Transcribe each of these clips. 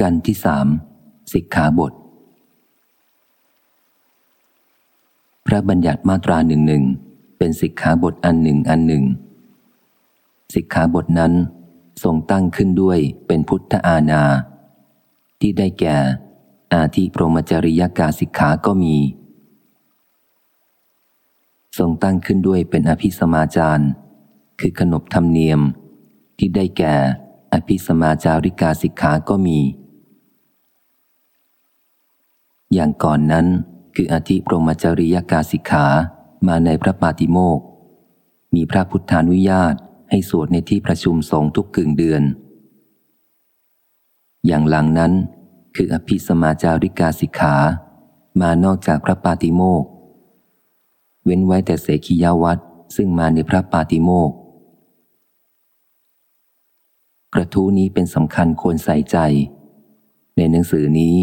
กันที่สามสิกขาบท พระบัญญัติมาตราหนึ่งหนึ่งเป็นสิกขาบทอันหนึ่งอันหนึ่งสิกขาบทนั้นทรงตั้งขึ้นด้วยเป็นพุทธอาณา ที่ได้แก่ อาทิพรหมจริยกาสิกขาก็มี ทรงตั้งขึ้นด้วยเป็นอภิสมาจารคือขนบธรรมเนียม ที่ได้แก่ อภิสมาจาริกาสิกขาก็มี อย่างก่อนนั้นคืออธิปรมจริยกาสิกขามาในพระปาติโมก มีพระพุทธานุญาตให้สวดในที่ประชุมสงฆ์ทุกกึ่งเดือน อย่างหลังนั้นคืออภิสมาจาริกาสิกขา มานอกจากพระปาติโมก เว้นไว้แต่เสขียวัตซึ่งมาในพระปาติโมก กระทู้นี้เป็นสำคัญควรใส่ใจ ในหนังสือนี้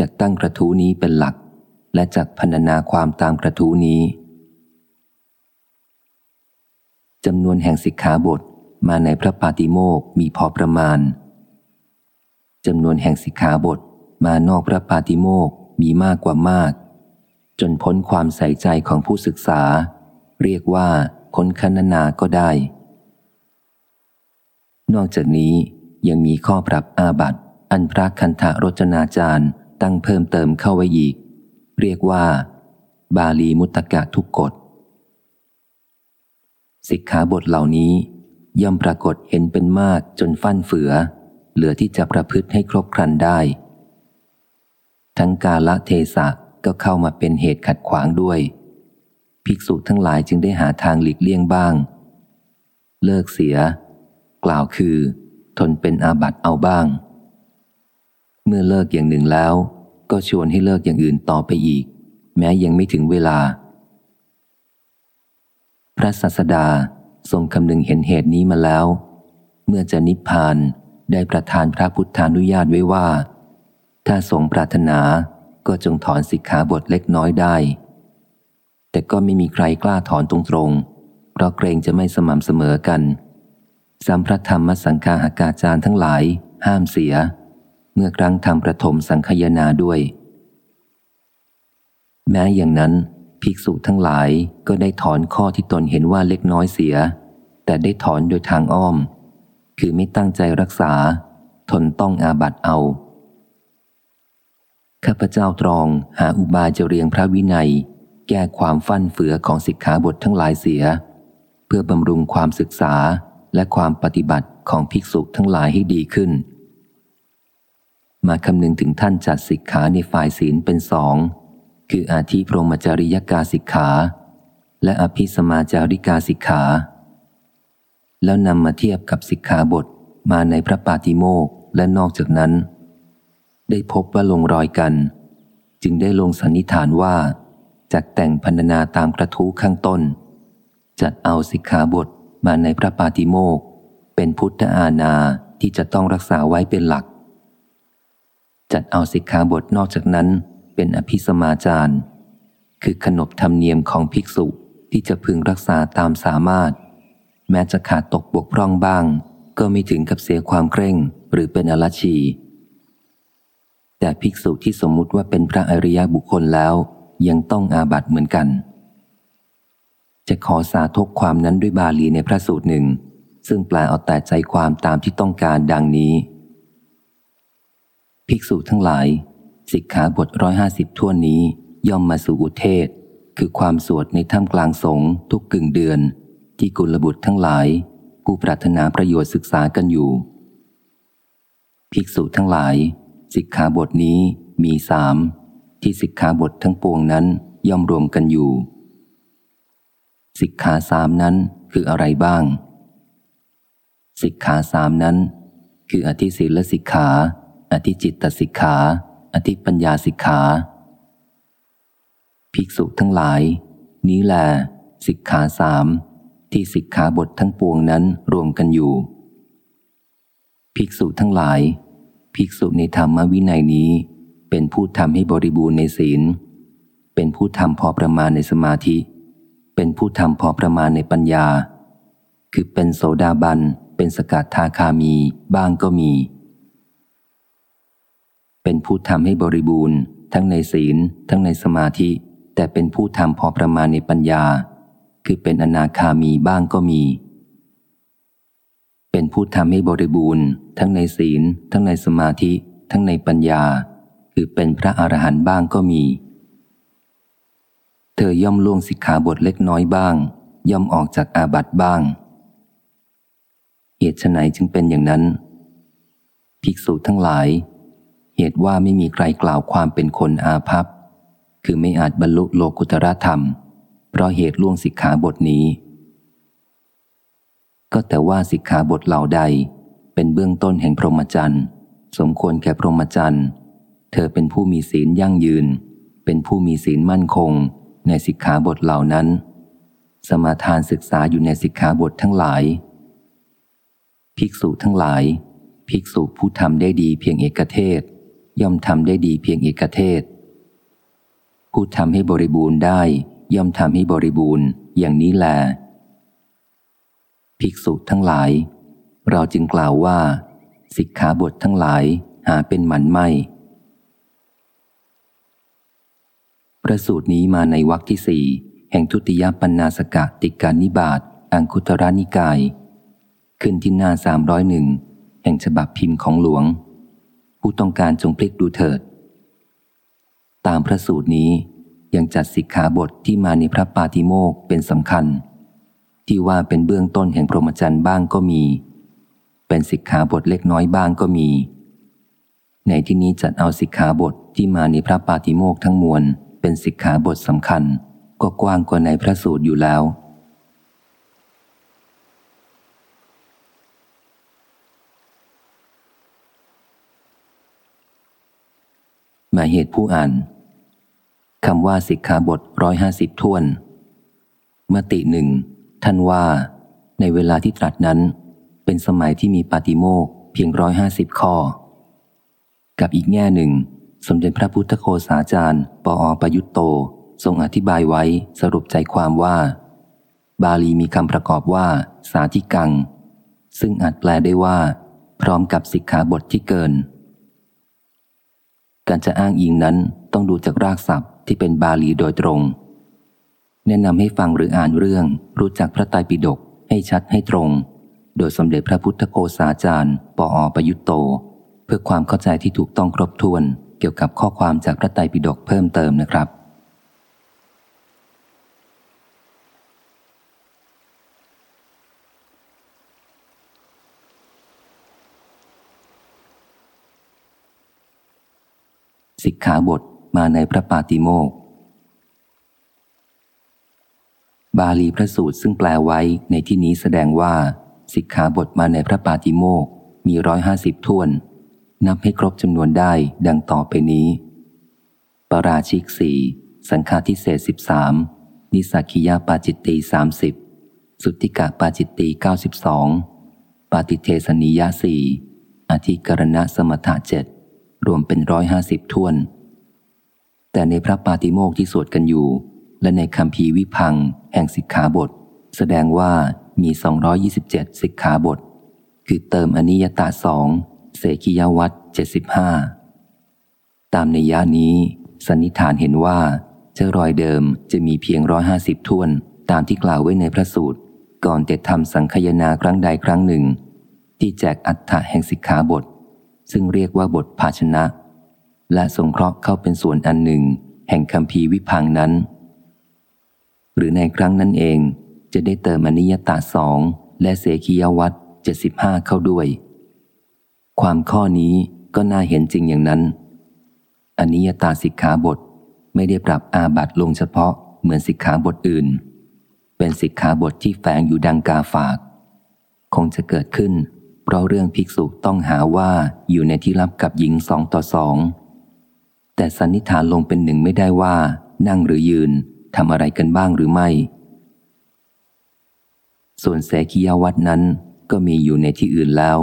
จะตั้งกระทู้นี้เป็นหลัก และจักพรรณนาความตามกระทู้นี้จำนวนแห่งสิกขาบทมาในพระปาติโมกมีพอประมาณจำนวนแห่งสิกขาบทมานอกพระปาติโมกมีมากกว่ามาก จนพ้นความใส่ใจของผู้ศึกษา เรียกว่าพ้นคณนาก็ได้ นอกจากนี้ยังมีข้อปรับอาบัตอันพระคันธรจนาจารย์ ตั้งเพิ่มเติมเข้าไว้อีก เรียกว่า บาลีมุตตกะทุกกฎสิกขาบทเหล่านี้ ย่อมปรากฏเห็นเป็นมากจนฟั่นเฟือ เหลือที่จะประพฤติให้ครบครันได้ ทั้งกาละเทศะก็เข้ามาเป็นเหตุขัดขวางด้วย ภิกษุทั้งหลายจึงได้หาทางหลีกเลี่ยงบ้าง เลิกเสีย กล่าวคือ ทนเป็นอาบัติเอาบ้าง เมื่อเลิกอย่างหนึ่งแล้ว ก็ชวนให้เลิกอย่างอื่นต่อไปอีก แม้ยังไม่ถึงเวลา พระสัสดาทรงคำนึงเห็นเหตุนี้มาแล้ว เมื่อจะนิพพานได้ประทานพระพุทธานุญาตไว้ว่า ถ้าทรงปรารถนาก็จงถอนสิกขาบทเล็กน้อยได้ แต่ก็ไม่มีใครกล้าถอนตรงๆ เพราะเกรงจะไม่สม่ำเสมอกันสัมพระธรรมสังฆาหากาจารย์ทั้งหลายห้ามเสีย เมื่อครั้งทำประถมสังคยนาด้วย แม้อย่างนั้น ภิกษุทั้งหลายก็ได้ถอนข้อที่ตนเห็นว่าเล็กน้อยเสีย แต่ได้ถอนโดยทางอ้อม คือไม่ตั้งใจรักษา ทนต้องอาบัตเอา ข้าพเจ้าตรองหาอุบายจะเรียงพระวินัย แก้ความฟั่นเฟือของสิกขาบททั้งหลายเสีย เพื่อบำรุงความศึกษาและความปฏิบัติของภิกษุทั้งหลายให้ดีขึ้น มาคำนึงถึงท่านจัดสิกขาในฝ่ายศีลเป็นสอง คืออาทิพรหมจริยกาสิกขา และอภิสมาจาริกาสิกขา แล้วนำมาเทียบกับสิกขาบทมาในพระปาติโมกและนอกจากนั้น ได้พบว่าลงรอยกัน จึงได้ลงสันนิษฐานว่าจัดแต่งพันนาตามกระทู้ข้างต้น จัดเอาสิกขาบทมาในพระปาติโมกเป็นพุทธอาณาที่จะต้องรักษาไว้เป็นหลัก จัดเอาสิกขาบทนอกจากนั้น เป็นอภิสมาจารคือขนบธรรมเนียมของภิกษุที่จะพึงรักษาตามสามารถ แม้จะขาดตกบกพร่องบ้าง ก็ไม่ถึงกับเสียความเคร่งหรือเป็นอรชี แต่ภิกษุที่สมมุติว่าเป็นพระอริยบุคคลแล้วยังต้องอาบัตเหมือนกัน จะขอสาธกความนั้นด้วยบาลีในพระสูตรหนึ่ง ซึ่งแปลเอาแต่ใจความตามที่ต้องการดังนี้ ภิกษุทั้งหลาย สิกขาบทร้อยห้าสิบท่วนนี้ย่อมมาสู่อุเทศ คือความสวดในถ้ำกลางสงทุกกึ่งเดือน ที่กุลบุตรทั้งหลาย ผู้ปรารถนาประโยชน์ศึกษากันอยู่ ภิกษุทั้งหลาย สิกขาบทนี้มีสามที่สิกขาบททั้งปวงนั้นย่อมรวมกันอยู่ สิกขาสามนั้นคืออะไรบ้าง สิกขาสามนั้น คืออธิศีลสิกขา อธิจิตตสิกขา อธิปัญญาสิกขา ภิกษุทั้งหลาย นี้แหละสิกขาสามที่สิกขาบททั้งปวงนั้นรวมกันอยู่ ภิกษุทั้งหลาย ภิกษุในธรรมวินัยนี้ เป็นผู้ทำให้บริบูรณ์ในศีล เป็นผู้ทำพอประมาณในสมาธิ เป็นผู้ทำพอประมาณในปัญญา คือเป็นโสดาบัน เป็นสกัดทาคามี บ้างก็มี เป็นผู้ทำให้บริบูรณ์ ทั้งในศีล ทั้งในสมาธิ แต่เป็นผู้ทำพอประมาณในปัญญา คือเป็นอนาคามีบ้างก็มี เป็นผู้ทำให้บริบูรณ์ ทั้งในศีล ทั้งในสมาธิ ทั้งในปัญญา คือเป็นพระอรหันต์บ้างก็มี เธอย่อมล่วงสิกขาบทเล็กน้อยบ้าง ย่อมออกจากอาบัติบ้างเหตุไนจึงเป็นอย่างนั้น ภิกษุทั้งหลาย เหตุว่าไม่มีใครกล่าวความเป็นคนอาภัพ คือไม่อาจบรรลุโลกุตรธรรม เพราะเหตุล่วงสิกขาบทนี้ ก็แต่ว่าสิกขาบทเหล่าใด เป็นเบื้องต้นแห่งพรหมจรรย์ สมควรแก่พรหมจรรย์ เธอเป็นผู้มีศีลยั่งยืน เป็นผู้มีศีลมั่นคง ในสิกขาบทเหล่านั้น สมาทานศึกษาอยู่ในสิกขาบททั้งหลาย ภิกษุทั้งหลาย ภิกษุผู้ทำได้ดีเพียงเอกเทศ ย่อมทำได้ดีเพียงเอกเทศ ผู้ทำให้บริบูรณ์ได้ ย่อมทำให้บริบูรณ์อย่างนี้แล ภิกษุทั้งหลาย เราจึงกล่าวว่า สิกขาบททั้งหลายหาเป็นหมันไม่ ประสูตรนี้มาในวรรคที่สี่แห่งทุติยปัญนาสกะติการนิบาตอังคุตรานิกาย ขึ้นที่หน้าสามร้อยหนึ่งแห่งฉบับพิมพ์ของหลวง ผู้ต้องการจงพลิกดูเถิด ตามพระสูตรนี้ยังจัดสิกขาบทที่มาในพระปาติโมกเป็นสำคัญ ที่ว่าเป็นเบื้องต้นแห่งพรหมจรรย์บ้างก็มี เป็นสิกขาบทเล็กน้อยบ้างก็มี ในที่นี้จัดเอาสิกขาบทที่มาในพระปาติโมกทั้งมวล เป็นสิกขาบทสำคัญ ก็กว้างกว่าในพระสูตรอยู่แล้ว หมายเหตุผู้อ่านคำว่าสิกขาบทร้อยห้าสิบท่วน มติหนึ่งท่านว่า ในเวลาที่ตรัสนั้น เป็นสมัยที่มีปาติโมกเพียงร้อยห้าสิบข้อ กับอีกแง่หนึ่ง สมเด็จพระพุทธโคสาจารย์ ปออประยุตโต ทรงอธิบายไว้สรุปใจความว่า บาลีมีคำประกอบว่า สาธิกัง ซึ่งอาจแปลได้ว่า พร้อมกับสิกขาบทที่เกิน การจะอ้างอิงนั้นต้องดูจากรากศัพท์ที่เป็นบาลีโดยตรง แนะนำให้ฟังหรืออ่านเรื่อง รู้จักพระไตรปิฎกให้ชัดให้ตรง โดยสมเด็จพระพุทธโฆษาจารย์ ปออประยุตโต เพื่อความเข้าใจที่ถูกต้องครบถ้วน เกี่ยวกับข้อความจากพระไตรปิฎกเพิ่มเติมนะครับ สิกขาบทมาในพระปาติโมกบาลีพระสูตรซึ่งแปลไว้ในที่นี้แสดงว่า สิกขาบทมาในพระปาติโมกมีร้อยห้าสิบท่วน นับให้ครบจำนวนได้ดังต่อไปนี้ ปราชิกสี่สังฆาทิเศษสิบสามนิสักิยาปาจิตตีสามสิบสุติกะปาจิตตีเก้าสิบสองปาติเทสนิยาสี่อธิกรณะสมถะเจ็ด รวมเป็นร้อยห้าสิบท่วน แต่ในพระปาติโมกที่สวดกันอยู่ และในคำพีวิพังแห่งสิกขาบท แสดงว่ามี 227 สิกขาบท คือเติมอนิยตาสองเสกิยวัตเจ็ดสิบห้าตามในยานี้ สันนิษฐานเห็นว่าเจ้ารอยเดิมจะมีเพียงร้อยห้าสิบท่วน ตามที่กล่าวไว้ในพระสูตร ก่อนเตทำสังคยนาครั้งใดครั้งหนึ่ง ที่แจกอัฏฐะแห่งสิกขาบท ซึ่งเรียกว่าบทภาชนะ และสงเคราะห์เข้าเป็นส่วนอันหนึ่ง แห่งคำพีวิพังนั้น หรือในครั้งนั้นเองจะได้เติมอนิยตาสองและเสขียวัตเจ็ดสิบห้าเข้าด้วย ความข้อนี้ก็น่าเห็นจริงอย่างนั้นอนิยตาสิกขาบทไม่ได้ปรับอาบัตลงเฉพาะเหมือนสิกขาบทอื่น เป็นสิกขาบทที่แฝงอยู่ดังกาฝาก คงจะเกิดขึ้น เพราะเรื่องภิกษุต้องหาว่าอยู่ในที่รับกับหญิงสองต่อสอง แต่สันนิษฐานลงเป็นหนึ่งไม่ได้ว่า นั่งหรือยืนทำอะไรกันบ้างหรือไม่ ส่วนเสขียวัดนั้นก็มีอยู่ในที่อื่นแล้ว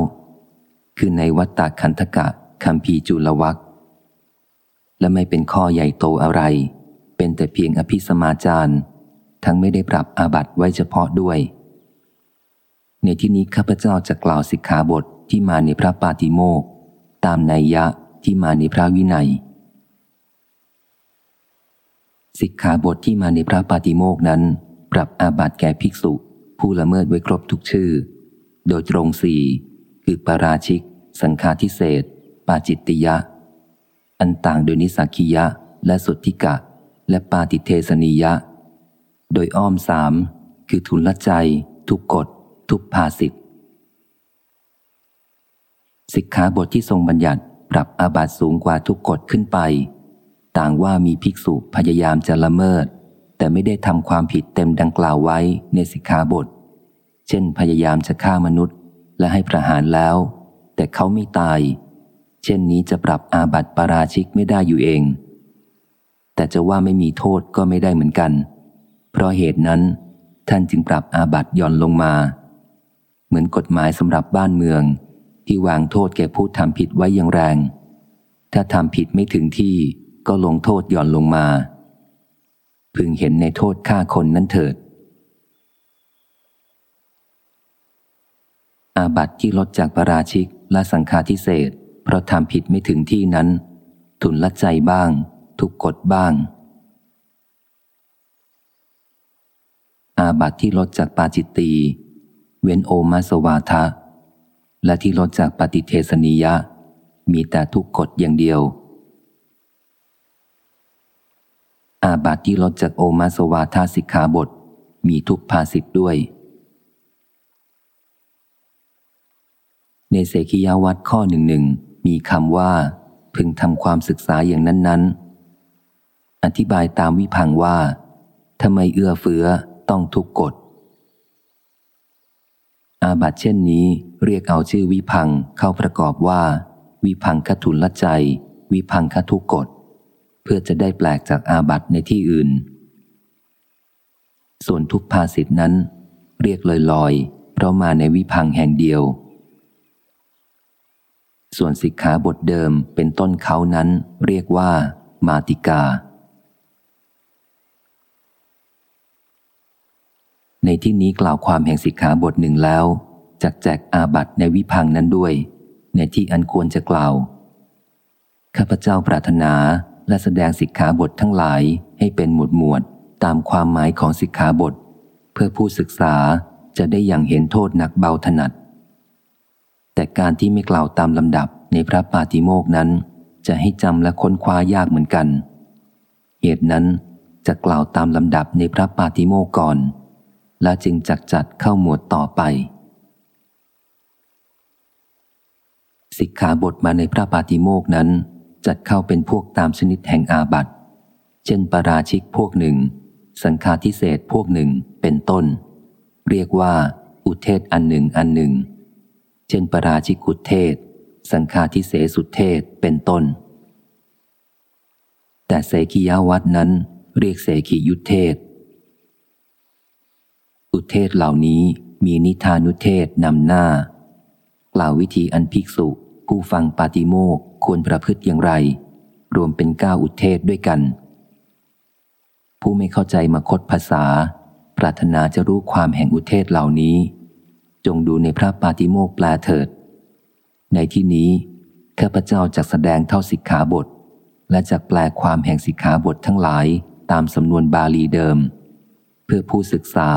คือในวัตตาคันธกะคัมภีจุลวักและไม่เป็นข้อใหญ่โตอะไร เป็นแต่เพียงอภิสมาจารทั้งไม่ได้ปรับอาบัตไว้เฉพาะด้วย ในที่นี้ข้าพเจ้าจะกล่าวสิกขาบทที่มาในพระปาติโมกตามนัยยะที่มาในพระวินัย สิกขาบทที่มาในพระปาติโมกนั้น ปรับอาบัติแก่ภิกษุ ผู้ละเมิดไว้ครบทุกชื่อ โดยตรงสี่คือปาราชิก สังฆาทิเศษปาจิตติยะ อันต่างโดยนิสักียะ และสุทธิกะ และปาติเทสนียะ โดยอ้อมสามคือทุนละใจ ทุกกฎ ทุกภาสิทธสิกขาบทที่ทรงบัญญัติปรับอาบัติสูงกว่าทุกกฎขึ้นไป ต่างว่ามีภิกษุพยายามจะละเมิด แต่ไม่ได้ทำความผิดเต็มดังกล่าวไว้ในสิกขาบท เช่น พยายามจะฆ่ามนุษย์และให้ประหารแล้ว แต่เขาไม่ตาย เช่นนี้จะปรับอาบัติปาราชิกไม่ได้อยู่เอง แต่จะว่าไม่มีโทษก็ไม่ได้เหมือนกัน เพราะเหตุนั้นท่านจึงปรับอาบัติย่อนลงมา เหมือนกฎหมายสำหรับบ้านเมือง ที่วางโทษแก่ผู้ทำผิดไว้อย่างแรง ถ้าทำผิดไม่ถึงที่ก็ลงโทษหย่อนลงมา พึงเห็นในโทษฆ่าคนนั้นเถิด อาบัติที่ลดจากประราชิกและสังฆาทิเศษเพราะทำผิดไม่ถึงที่นั้น ทุนละใจบ้าง ทุกกฎบ้าง อาบัติที่ลดจากปาจิตตี เว้นโอมาสวาทะ และที่ลดจากปฏิเทสนิยะ มีแต่ทุกกฎอย่างเดียว อาบัติที่ลดจากโอมาสวาทาสิกขาบท มีทุกภาสิทธ์ด้วย ในเสขียวัตข้อหนึ่งหนึ่งมีคำว่า พึงทำความศึกษาอย่างนั้น ๆ อธิบายตามวิพังว่าทำไมเอื้อเฟื้อต้องทุกกฎ อาบัตเช่นนี้เรียกเอาชื่อวิพังเข้าประกอบว่า วิพังคทุลใจ วิพังคทุกกฎเพื่อจะได้แปลกจากอาบัตในที่อื่น ส่วนทุกภาสิทธนั้น เรียกลอยลอย เพราะมาในวิพังแห่งเดียว ส่วนสิกขาบทเดิมเป็นต้นเขานั้น เรียกว่า มาติกา ในที่นี้กล่าวความแห่งสิกขาบทหนึ่งแล้ว จักแจกอาบัตในวิพังนั้นด้วย ในที่อันควรจะกล่าว ข้าพเจ้าปรารถนาและแสดงสิกขาบททั้งหลายให้เป็นหมวดหมวดตามความหมายของสิกขาบท เพื่อผู้ศึกษาจะได้อย่างเห็นโทษหนักเบาถนัด แต่การที่ไม่กล่าวตามลำดับในพระปาติโมกนั้น จะให้จำและค้นคว้ายากเหมือนกัน เหตุนั้นจะกล่าวตามลำดับในพระปาติโมกก่อน และจึงจักจัดเข้าหมวดต่อไป สิกขาบทมาในพระปาติโมกนั้น จัดเข้าเป็นพวกตามชนิดแห่งอาบัตเช่นปาราชิกพวกหนึ่ง สังฆาทิเศษพวกหนึ่งเป็นต้น เรียกว่า อุเทศอันหนึ่งอันหนึ่ง เช่นปาราชิกุเทศ สังฆาทิเศสุเทศเป็นต้น แต่เสขียวัดนั้นเรียกเสขียุเทศ อุเทศเหล่านี้มีนิทานุเทศนำหน้า กล่าววิธีอันภิกษุ ผู้ฟังปาติโมกควรประพฤติอย่างไร รวมเป็นก้าอุเทศด้วยกัน ผู้ไม่เข้าใจมาคดภาษา ปรารถนาจะรู้ความแห่งอุเทศเหล่านี้ จงดูในพระปาติโมกแปลเถิด ในที่นี้ข้าพเจ้าจะแสดงเท่าสิกขาบท และจะแปลความแห่งสิกขาบททั้งหลายตามสำนวนบาลีเดิม เพื่อผู้ศึกษา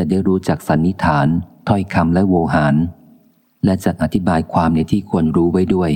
จะได้รู้จักสันนิฐาน ถ้อยคำและโวหาร และจะอธิบายความในที่ควรรู้ไว้ด้วย